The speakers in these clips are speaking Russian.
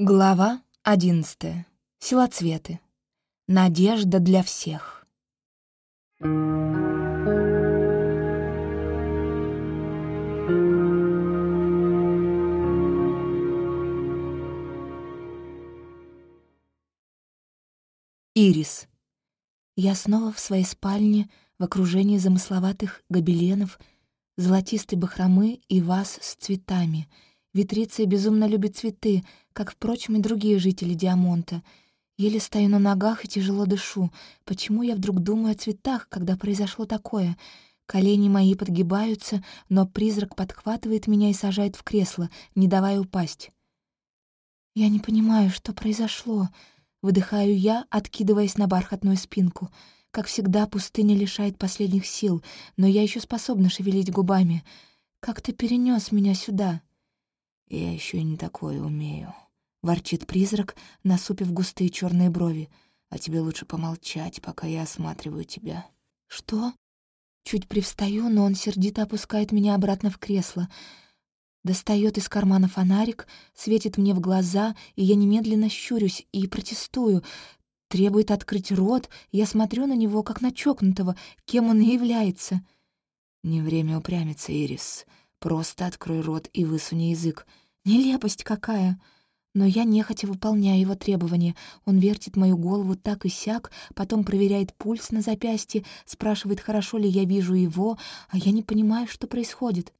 Глава одиннадцатая. Силоцветы. Надежда для всех. Ирис. Я снова в своей спальне в окружении замысловатых гобеленов, золотистой бахромы и ваз с цветами — Витриция безумно любит цветы, как, впрочем, и другие жители Диамонта. Еле стою на ногах и тяжело дышу. Почему я вдруг думаю о цветах, когда произошло такое? Колени мои подгибаются, но призрак подхватывает меня и сажает в кресло, не давая упасть. «Я не понимаю, что произошло», — выдыхаю я, откидываясь на бархатную спинку. Как всегда, пустыня лишает последних сил, но я еще способна шевелить губами. «Как ты перенес меня сюда?» «Я еще не такое умею», — ворчит призрак, насупив густые черные брови. «А тебе лучше помолчать, пока я осматриваю тебя». «Что?» Чуть привстаю, но он сердито опускает меня обратно в кресло. Достает из кармана фонарик, светит мне в глаза, и я немедленно щурюсь и протестую. Требует открыть рот, я смотрю на него, как на чокнутого, кем он и является. «Не время упрямиться, Ирис. Просто открой рот и высуни язык. Нелепость какая! Но я нехотя выполняю его требования. Он вертит мою голову так и сяк, потом проверяет пульс на запястье, спрашивает, хорошо ли я вижу его, а я не понимаю, что происходит.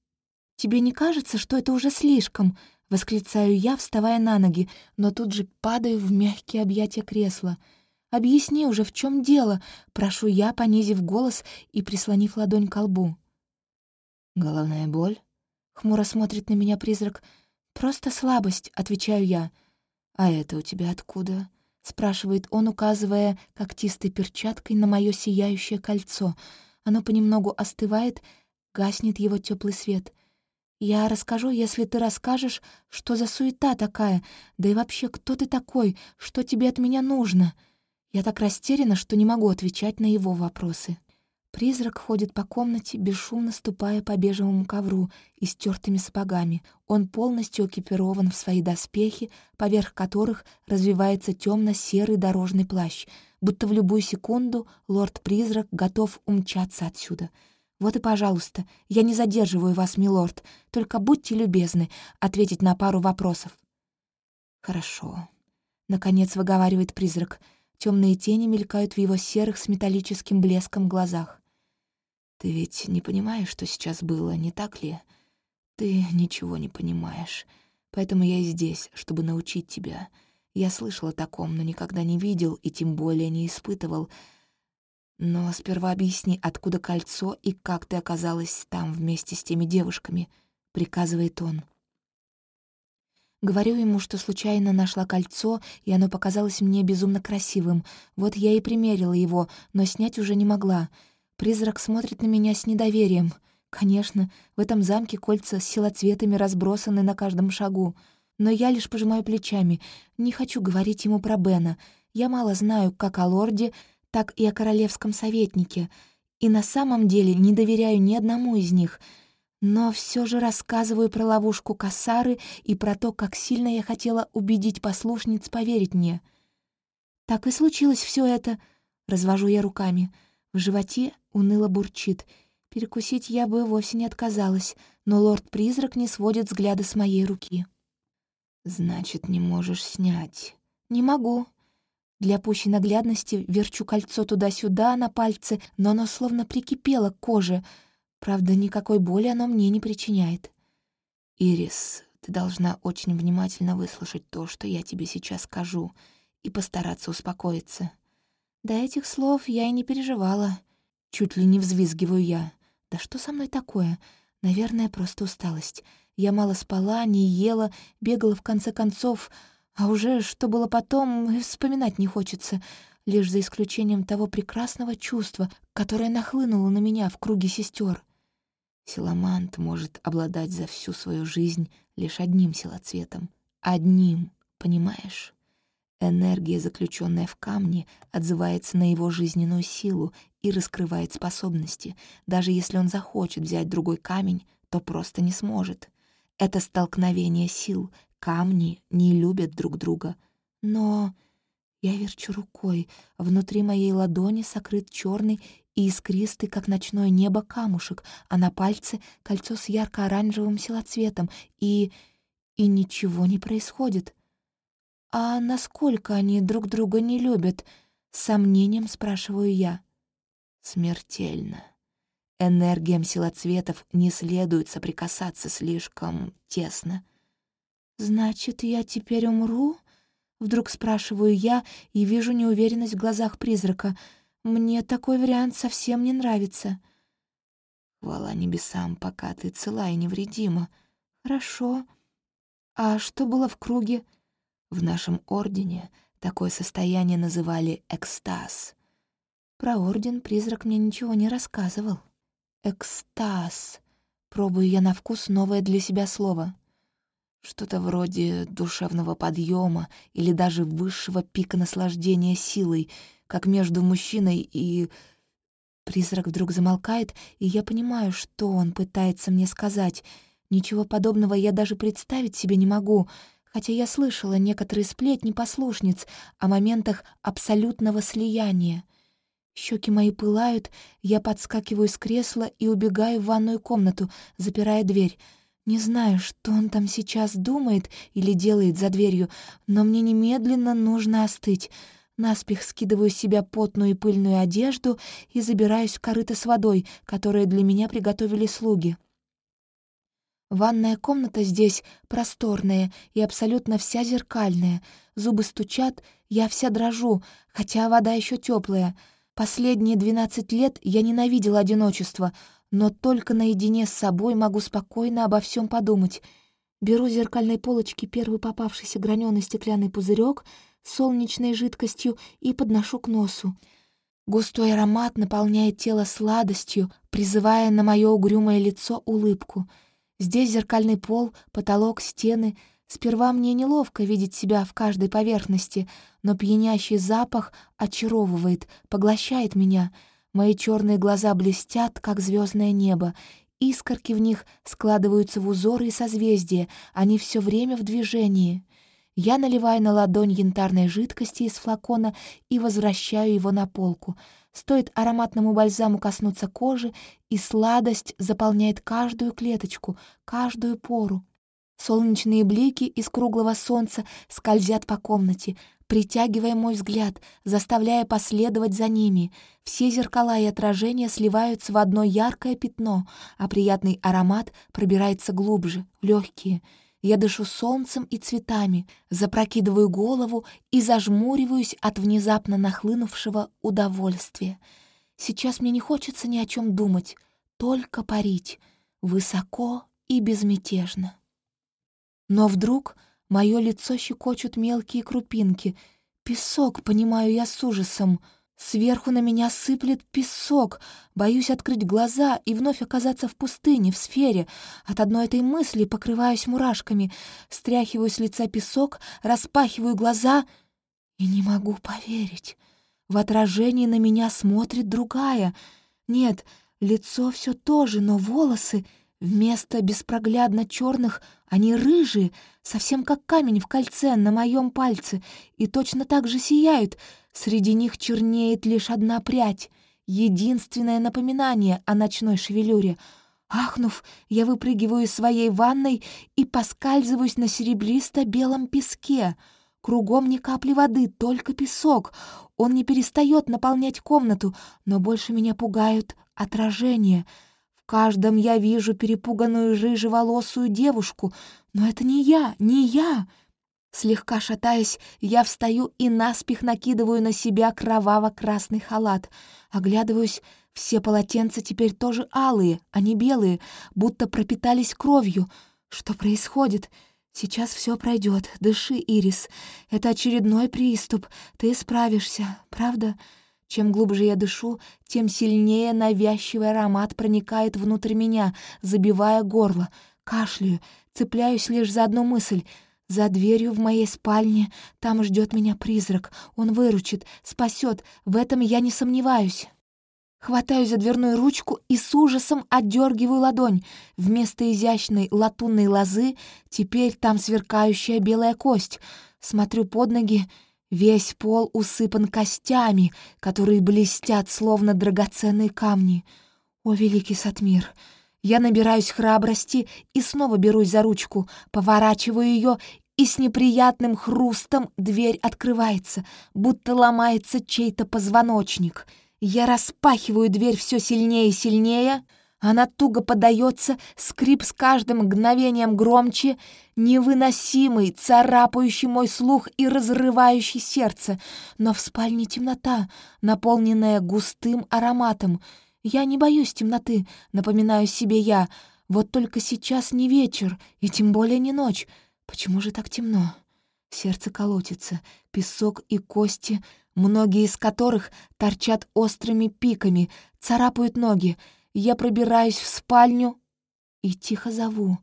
«Тебе не кажется, что это уже слишком?» — восклицаю я, вставая на ноги, но тут же падаю в мягкие объятия кресла. «Объясни уже, в чем дело?» — прошу я, понизив голос и прислонив ладонь к лбу. «Головная боль?» Хмуро смотрит на меня призрак. «Просто слабость», — отвечаю я. «А это у тебя откуда?» — спрашивает он, указывая когтистой перчаткой на мое сияющее кольцо. Оно понемногу остывает, гаснет его теплый свет. «Я расскажу, если ты расскажешь, что за суета такая, да и вообще, кто ты такой, что тебе от меня нужно?» Я так растеряна, что не могу отвечать на его вопросы. Призрак ходит по комнате, бесшумно ступая по бежевому ковру и стертыми сапогами. Он полностью экипирован в свои доспехи, поверх которых развивается темно серый дорожный плащ, будто в любую секунду лорд-призрак готов умчаться отсюда. «Вот и пожалуйста, я не задерживаю вас, милорд, только будьте любезны ответить на пару вопросов». «Хорошо», — наконец выговаривает призрак — Темные тени мелькают в его серых с металлическим блеском глазах. «Ты ведь не понимаешь, что сейчас было, не так ли? Ты ничего не понимаешь. Поэтому я здесь, чтобы научить тебя. Я слышал о таком, но никогда не видел и тем более не испытывал. Но сперва объясни, откуда кольцо и как ты оказалась там вместе с теми девушками», — приказывает он. Говорю ему, что случайно нашла кольцо, и оно показалось мне безумно красивым. Вот я и примерила его, но снять уже не могла. Призрак смотрит на меня с недоверием. Конечно, в этом замке кольца с силоцветами разбросаны на каждом шагу. Но я лишь пожимаю плечами. Не хочу говорить ему про Бена. Я мало знаю как о лорде, так и о королевском советнике. И на самом деле не доверяю ни одному из них — но все же рассказываю про ловушку Кассары и про то, как сильно я хотела убедить послушниц поверить мне. Так и случилось все это. Развожу я руками. В животе уныло бурчит. Перекусить я бы вовсе не отказалась, но лорд-призрак не сводит взгляда с моей руки. «Значит, не можешь снять?» «Не могу». Для пущей наглядности верчу кольцо туда-сюда на пальце, но оно словно прикипело к коже — Правда, никакой боли оно мне не причиняет. «Ирис, ты должна очень внимательно выслушать то, что я тебе сейчас скажу, и постараться успокоиться». До этих слов я и не переживала. Чуть ли не взвизгиваю я. Да что со мной такое? Наверное, просто усталость. Я мало спала, не ела, бегала в конце концов, а уже что было потом, вспоминать не хочется лишь за исключением того прекрасного чувства, которое нахлынуло на меня в круге сестер. Силамант может обладать за всю свою жизнь лишь одним силоцветом. Одним, понимаешь? Энергия, заключенная в камне, отзывается на его жизненную силу и раскрывает способности. Даже если он захочет взять другой камень, то просто не сможет. Это столкновение сил, Камни не любят друг друга. Но я верчу рукой. Внутри моей ладони сокрыт черный и искристый, как ночное небо, камушек, а на пальце — кольцо с ярко-оранжевым силоцветом, и... и ничего не происходит. «А насколько они друг друга не любят?» — сомнением спрашиваю я. «Смертельно. Энергиям силоцветов не следует соприкасаться слишком тесно». «Значит, я теперь умру?» Вдруг спрашиваю я и вижу неуверенность в глазах призрака. Мне такой вариант совсем не нравится. Хвала небесам, пока ты цела и невредима. Хорошо. А что было в круге? В нашем ордене такое состояние называли экстаз. Про орден призрак мне ничего не рассказывал. Экстаз. Пробую я на вкус новое для себя слово. Что-то вроде душевного подъема или даже высшего пика наслаждения силой, как между мужчиной и... Призрак вдруг замолкает, и я понимаю, что он пытается мне сказать. Ничего подобного я даже представить себе не могу, хотя я слышала некоторые сплетни послушниц о моментах абсолютного слияния. Щеки мои пылают, я подскакиваю с кресла и убегаю в ванную комнату, запирая дверь — не знаю, что он там сейчас думает или делает за дверью, но мне немедленно нужно остыть. Наспех скидываю с себя потную и пыльную одежду и забираюсь в корыто с водой, которую для меня приготовили слуги. Ванная комната здесь просторная и абсолютно вся зеркальная. Зубы стучат, я вся дрожу, хотя вода еще теплая. Последние двенадцать лет я ненавидела одиночество — но только наедине с собой могу спокойно обо всем подумать. Беру с зеркальной полочки первый попавшийся граненый стеклянный пузырек с солнечной жидкостью и подношу к носу. Густой аромат наполняет тело сладостью, призывая на мое угрюмое лицо улыбку. Здесь зеркальный пол, потолок, стены. Сперва мне неловко видеть себя в каждой поверхности, но пьянящий запах очаровывает, поглощает меня — Мои черные глаза блестят, как звездное небо. Искорки в них складываются в узоры и созвездия, они все время в движении. Я наливаю на ладонь янтарной жидкости из флакона и возвращаю его на полку. Стоит ароматному бальзаму коснуться кожи, и сладость заполняет каждую клеточку, каждую пору. Солнечные блики из круглого солнца скользят по комнате, притягивая мой взгляд, заставляя последовать за ними. Все зеркала и отражения сливаются в одно яркое пятно, а приятный аромат пробирается глубже, в легкие. Я дышу солнцем и цветами, запрокидываю голову и зажмуриваюсь от внезапно нахлынувшего удовольствия. Сейчас мне не хочется ни о чем думать, только парить, высоко и безмятежно. Но вдруг Мое лицо щекочут мелкие крупинки. Песок, понимаю я с ужасом. Сверху на меня сыплет песок. Боюсь открыть глаза и вновь оказаться в пустыне, в сфере. От одной этой мысли покрываюсь мурашками. Стряхиваю с лица песок, распахиваю глаза и не могу поверить. В отражении на меня смотрит другая. Нет, лицо все то же, но волосы Вместо беспроглядно черных они рыжие, совсем как камень в кольце на моем пальце, и точно так же сияют. Среди них чернеет лишь одна прядь, единственное напоминание о ночной шевелюре. Ахнув, я выпрыгиваю из своей ванной и поскальзываюсь на серебристо-белом песке. Кругом ни капли воды, только песок. Он не перестает наполнять комнату, но больше меня пугают отражения — каждом я вижу перепуганную рыжеволосую девушку, но это не я, не я. Слегка шатаясь, я встаю и наспех накидываю на себя кроваво-красный халат. Оглядываюсь, все полотенца теперь тоже алые, а не белые, будто пропитались кровью. Что происходит? Сейчас все пройдет. Дыши, Ирис. Это очередной приступ. Ты справишься, правда? Чем глубже я дышу, тем сильнее навязчивый аромат проникает внутрь меня, забивая горло. Кашляю, цепляюсь лишь за одну мысль. За дверью в моей спальне там ждет меня призрак. Он выручит, спасет, в этом я не сомневаюсь. Хватаю за дверную ручку и с ужасом отдергиваю ладонь. Вместо изящной латунной лозы теперь там сверкающая белая кость. Смотрю под ноги. Весь пол усыпан костями, которые блестят, словно драгоценные камни. О, великий Сатмир! Я набираюсь храбрости и снова берусь за ручку, поворачиваю ее, и с неприятным хрустом дверь открывается, будто ломается чей-то позвоночник. Я распахиваю дверь все сильнее и сильнее. Она туго подается, скрип с каждым мгновением громче, невыносимый, царапающий мой слух и разрывающий сердце. Но в спальне темнота, наполненная густым ароматом — я не боюсь темноты, напоминаю себе я. Вот только сейчас не вечер, и тем более не ночь. Почему же так темно? Сердце колотится, песок и кости, многие из которых торчат острыми пиками, царапают ноги. Я пробираюсь в спальню и тихо зову.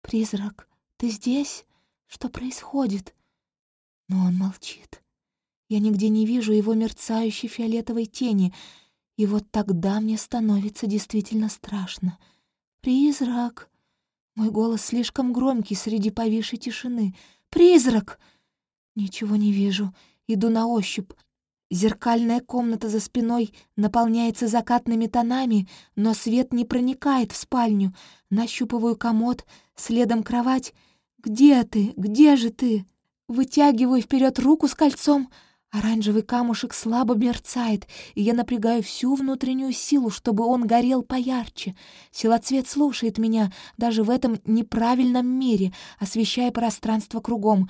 «Призрак, ты здесь? Что происходит?» Но он молчит. Я нигде не вижу его мерцающей фиолетовой тени — и вот тогда мне становится действительно страшно. «Призрак!» Мой голос слишком громкий среди повисшей тишины. «Призрак!» Ничего не вижу. Иду на ощупь. Зеркальная комната за спиной наполняется закатными тонами, но свет не проникает в спальню. Нащупываю комод, следом кровать. «Где ты? Где же ты?» Вытягиваю вперед руку с кольцом — Оранжевый камушек слабо мерцает, и я напрягаю всю внутреннюю силу, чтобы он горел поярче. Силоцвет слушает меня даже в этом неправильном мире, освещая пространство кругом.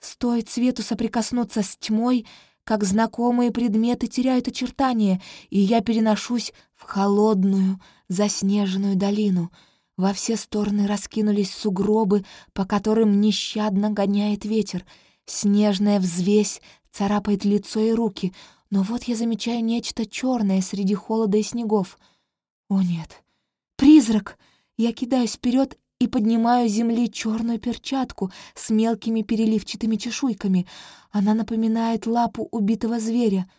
Стоит свету соприкоснуться с тьмой, как знакомые предметы теряют очертания, и я переношусь в холодную, заснеженную долину. Во все стороны раскинулись сугробы, по которым нещадно гоняет ветер. Снежная взвесь царапает лицо и руки, но вот я замечаю нечто черное среди холода и снегов. О нет! Призрак! Я кидаюсь вперед и поднимаю с земли черную перчатку с мелкими переливчатыми чешуйками. Она напоминает лапу убитого зверя.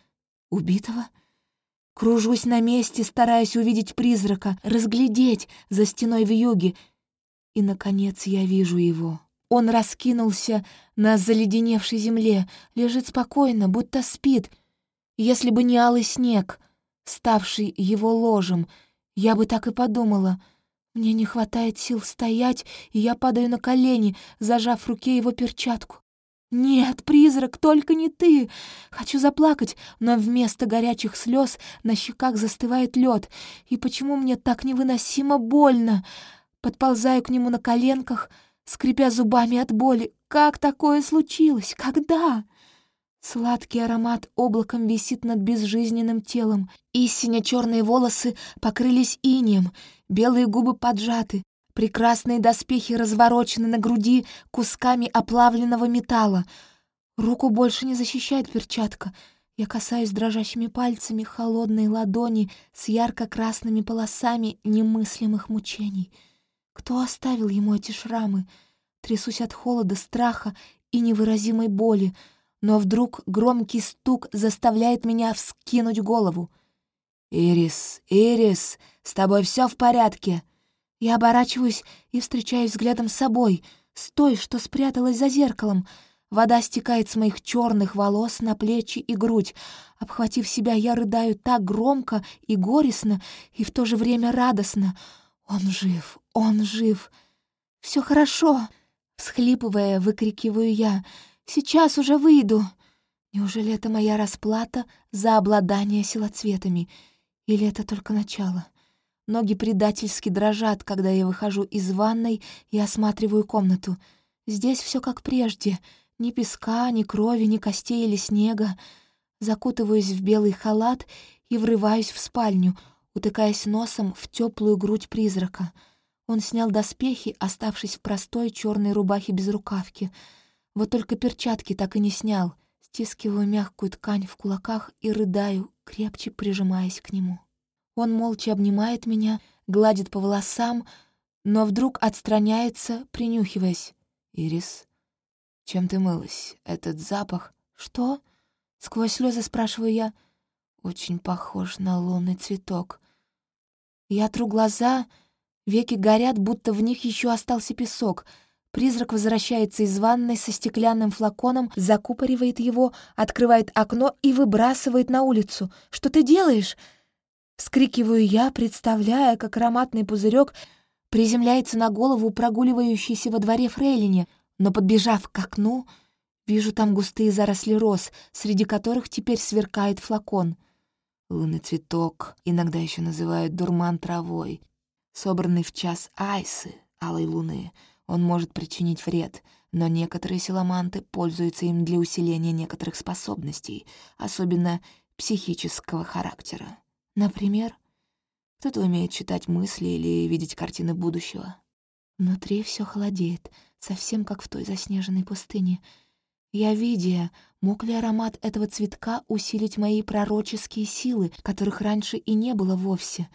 Убитого? Кружусь на месте, стараясь увидеть призрака, разглядеть за стеной в юге. И, наконец, я вижу его. Он раскинулся на заледеневшей земле, лежит спокойно, будто спит. Если бы не алый снег, ставший его ложем, я бы так и подумала. Мне не хватает сил стоять, и я падаю на колени, зажав в руке его перчатку. «Нет, призрак, только не ты!» Хочу заплакать, но вместо горячих слез на щеках застывает лед. И почему мне так невыносимо больно? Подползаю к нему на коленках — скрипя зубами от боли. Как такое случилось? Когда? Сладкий аромат облаком висит над безжизненным телом. Истинно черные волосы покрылись инеем, белые губы поджаты, прекрасные доспехи разворочены на груди кусками оплавленного металла. Руку больше не защищает перчатка. Я касаюсь дрожащими пальцами холодной ладони с ярко-красными полосами немыслимых мучений — кто оставил ему эти шрамы? Трясусь от холода, страха и невыразимой боли, но вдруг громкий стук заставляет меня вскинуть голову. «Ирис, Ирис, с тобой все в порядке?» Я оборачиваюсь и встречаюсь взглядом с собой, с той, что спряталась за зеркалом. Вода стекает с моих черных волос на плечи и грудь. Обхватив себя, я рыдаю так громко и горестно, и в то же время радостно — «Он жив! Он жив! Все хорошо!» Всхлипывая, выкрикиваю я. «Сейчас уже выйду!» Неужели это моя расплата за обладание силоцветами? Или это только начало? Ноги предательски дрожат, когда я выхожу из ванной и осматриваю комнату. Здесь все как прежде. Ни песка, ни крови, ни костей или снега. Закутываюсь в белый халат и врываюсь в спальню — утыкаясь носом в теплую грудь призрака. Он снял доспехи, оставшись в простой черной рубахе без рукавки. Вот только перчатки так и не снял. Стискиваю мягкую ткань в кулаках и рыдаю, крепче прижимаясь к нему. Он молча обнимает меня, гладит по волосам, но вдруг отстраняется, принюхиваясь. «Ирис, чем ты мылась? Этот запах...» «Что?» — сквозь слезы спрашиваю я. очень похож на лунный цветок. Я тру глаза, веки горят, будто в них еще остался песок. Призрак возвращается из ванной со стеклянным флаконом, закупоривает его, открывает окно и выбрасывает на улицу. «Что ты делаешь?» Вскрикиваю я, представляя, как ароматный пузырек приземляется на голову прогуливающейся во дворе фрейлине, но, подбежав к окну, вижу там густые заросли роз, среди которых теперь сверкает флакон. Лунный цветок, иногда еще называют дурман травой, собранный в час айсы, алой луны, он может причинить вред, но некоторые силаманты пользуются им для усиления некоторых способностей, особенно психического характера. Например, кто-то умеет читать мысли или видеть картины будущего. Внутри все холодеет, совсем как в той заснеженной пустыне. Я, видя, мог ли аромат этого цветка усилить мои пророческие силы, которых раньше и не было вовсе.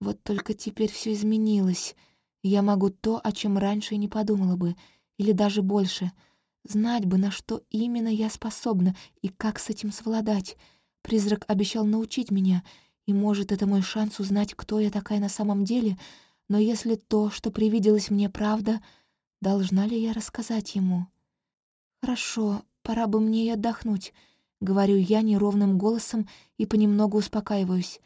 Вот только теперь все изменилось. Я могу то, о чем раньше и не подумала бы, или даже больше. Знать бы, на что именно я способна и как с этим совладать. Призрак обещал научить меня — и, может, это мой шанс узнать, кто я такая на самом деле, но если то, что привиделось мне, правда, должна ли я рассказать ему? «Хорошо, пора бы мне и отдохнуть», — говорю я неровным голосом и понемногу успокаиваюсь.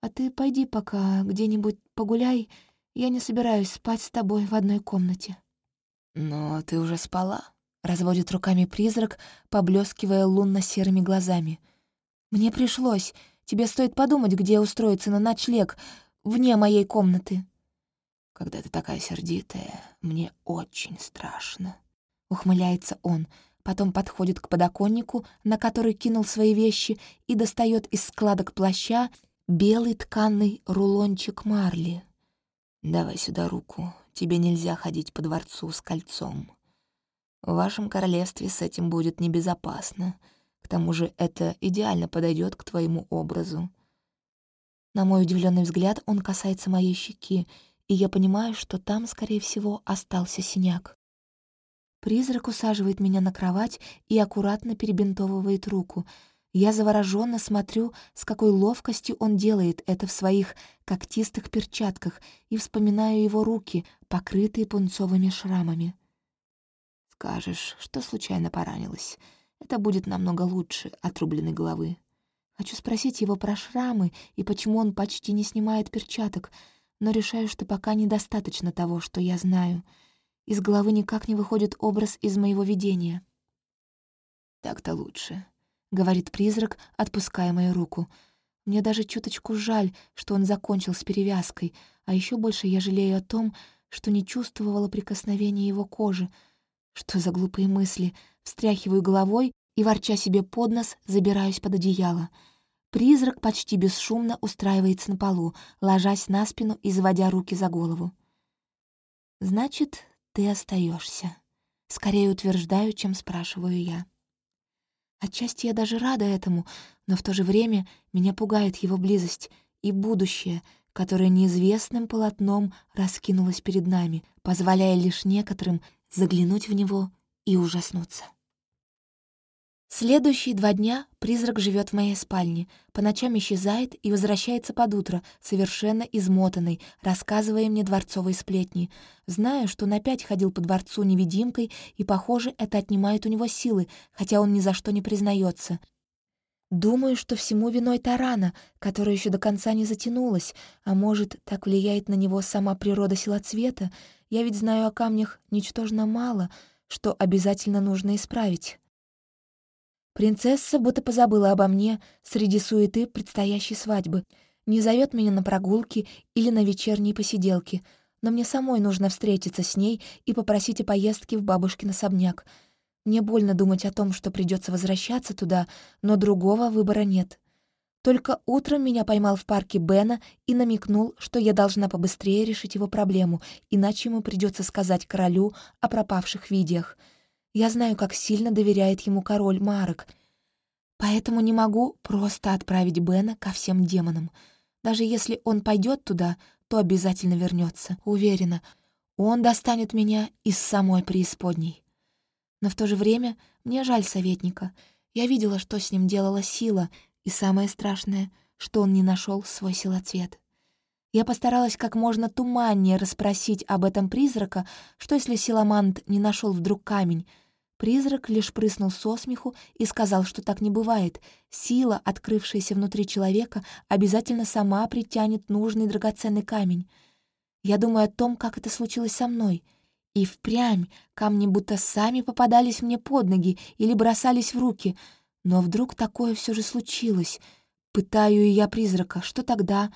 «А ты пойди пока где-нибудь погуляй, я не собираюсь спать с тобой в одной комнате». «Но ты уже спала?» — разводит руками призрак, поблескивая лунно-серыми глазами. «Мне пришлось. Тебе стоит подумать, где устроиться на ночлег, вне моей комнаты». «Когда ты такая сердитая, мне очень страшно», — ухмыляется он, потом подходит к подоконнику, на который кинул свои вещи, и достает из складок плаща белый тканый рулончик марли. «Давай сюда руку, тебе нельзя ходить по дворцу с кольцом. В вашем королевстве с этим будет небезопасно». К тому же это идеально подойдет к твоему образу. На мой удивленный взгляд он касается моей щеки, и я понимаю, что там, скорее всего, остался синяк. Призрак усаживает меня на кровать и аккуратно перебинтовывает руку. Я завороженно смотрю, с какой ловкостью он делает это в своих когтистых перчатках, и вспоминаю его руки, покрытые пунцовыми шрамами. «Скажешь, что случайно поранилась?» Это будет намного лучше отрубленной головы. Хочу спросить его про шрамы и почему он почти не снимает перчаток, но решаю, что пока недостаточно того, что я знаю. Из головы никак не выходит образ из моего видения. «Так-то лучше», — говорит призрак, отпуская мою руку. Мне даже чуточку жаль, что он закончил с перевязкой, а еще больше я жалею о том, что не чувствовала прикосновения его кожи. Что за глупые мысли — встряхиваю головой и, ворча себе под нос, забираюсь под одеяло. Призрак почти бесшумно устраивается на полу, ложась на спину и заводя руки за голову. «Значит, ты остаешься. Скорее утверждаю, чем спрашиваю я. Отчасти я даже рада этому, но в то же время меня пугает его близость и будущее, которое неизвестным полотном раскинулось перед нами, позволяя лишь некоторым заглянуть в него и ужаснуться. Следующие два дня призрак живет в моей спальне, по ночам исчезает и возвращается под утро, совершенно измотанный, рассказывая мне дворцовые сплетни. Знаю, что он опять ходил по дворцу невидимкой, и, похоже, это отнимает у него силы, хотя он ни за что не признается. Думаю, что всему виной Тарана, которая еще до конца не затянулась, а может, так влияет на него сама природа силоцвета. Я ведь знаю о камнях ничтожно мало, что обязательно нужно исправить. Принцесса будто позабыла обо мне среди суеты предстоящей свадьбы, не зовет меня на прогулки или на вечерние посиделки, но мне самой нужно встретиться с ней и попросить о поездке в бабушкин особняк. Мне больно думать о том, что придется возвращаться туда, но другого выбора нет. Только утром меня поймал в парке Бена и намекнул, что я должна побыстрее решить его проблему, иначе ему придется сказать королю о пропавших видеях — я знаю, как сильно доверяет ему король Марок, поэтому не могу просто отправить Бена ко всем демонам. Даже если он пойдет туда, то обязательно вернется. Уверена, он достанет меня из самой преисподней. Но в то же время мне жаль советника. Я видела, что с ним делала сила, И самое страшное, что он не нашел свой силоцвет. Я постаралась как можно туманнее расспросить об этом призрака, что если силамант не нашел вдруг камень. Призрак лишь прыснул со смеху и сказал, что так не бывает. Сила, открывшаяся внутри человека, обязательно сама притянет нужный драгоценный камень. Я думаю о том, как это случилось со мной. И впрямь камни будто сами попадались мне под ноги или бросались в руки. Но вдруг такое все же случилось. Пытаю я призрака. Что тогда?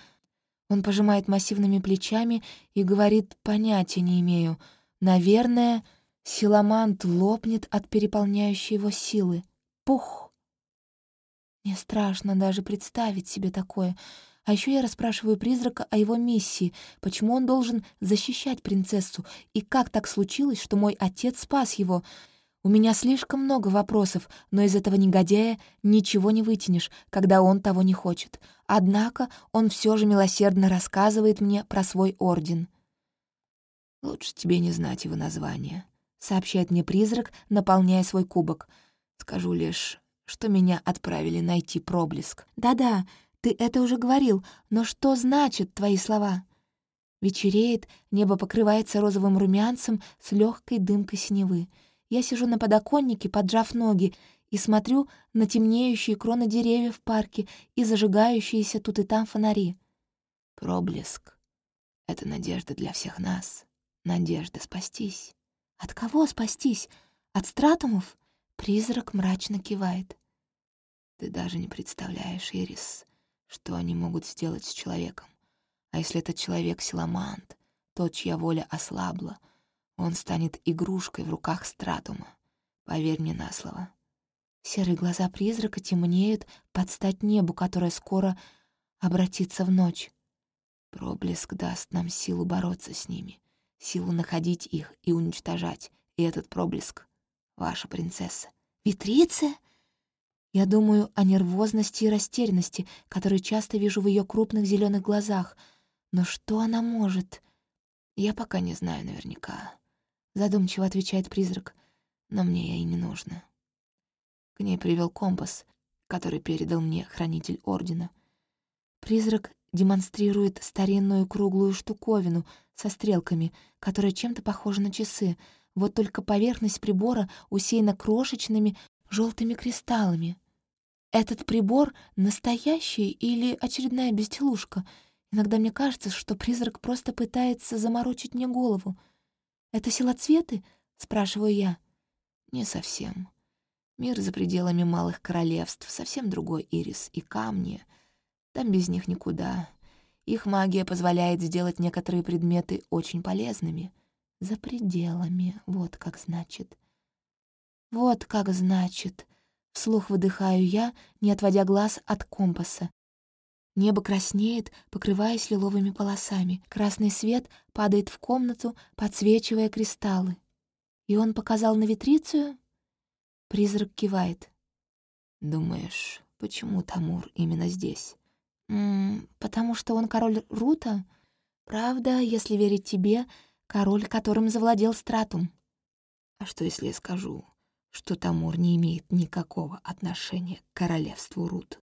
Он пожимает массивными плечами и говорит, понятия не имею. Наверное, силамант лопнет от переполняющей его силы. Пух! Мне страшно даже представить себе такое. А еще я расспрашиваю призрака о его миссии, почему он должен защищать принцессу, и как так случилось, что мой отец спас его — у меня слишком много вопросов, но из этого негодяя ничего не вытянешь, когда он того не хочет. Однако он все же милосердно рассказывает мне про свой орден. «Лучше тебе не знать его название», — сообщает мне призрак, наполняя свой кубок. «Скажу лишь, что меня отправили найти проблеск». «Да-да, ты это уже говорил, но что значат твои слова?» Вечереет, небо покрывается розовым румянцем с легкой дымкой синевы. Я сижу на подоконнике, поджав ноги, и смотрю на темнеющие кроны деревьев в парке и зажигающиеся тут и там фонари. Проблеск — это надежда для всех нас. Надежда спастись. От кого спастись? От стратумов? Призрак мрачно кивает. Ты даже не представляешь, Ирис, что они могут сделать с человеком. А если этот человек — силамант, тот, чья воля ослабла, он станет игрушкой в руках Стратума. Поверь мне на слово. Серые глаза призрака темнеют под стать небу, которое скоро обратится в ночь. Проблеск даст нам силу бороться с ними, силу находить их и уничтожать. И этот проблеск — ваша принцесса. Витриция? Я думаю о нервозности и растерянности, которые часто вижу в ее крупных зеленых глазах. Но что она может? Я пока не знаю наверняка. Задумчиво отвечает призрак. Но мне ей не нужно. К ней привел компас, который передал мне хранитель Ордена. Призрак демонстрирует старинную круглую штуковину со стрелками, которая чем-то похожа на часы. Вот только поверхность прибора усеяна крошечными желтыми кристаллами. Этот прибор настоящий или очередная безделушка? Иногда мне кажется, что призрак просто пытается заморочить мне голову — «Это силоцветы?» — спрашиваю я. «Не совсем. Мир за пределами малых королевств, совсем другой ирис и камни. Там без них никуда. Их магия позволяет сделать некоторые предметы очень полезными. За пределами, вот как значит. Вот как значит. Вслух выдыхаю я, не отводя глаз от компаса. Небо краснеет, покрываясь лиловыми полосами. Красный свет падает в комнату, подсвечивая кристаллы. И он показал на витрицию? Призрак кивает. «Думаешь, почему Тамур именно здесь?» «Потому что он король Рута? Правда, если верить тебе, король, которым завладел Стратум». «А что, если я скажу, что Тамур не имеет никакого отношения к королевству Рут?»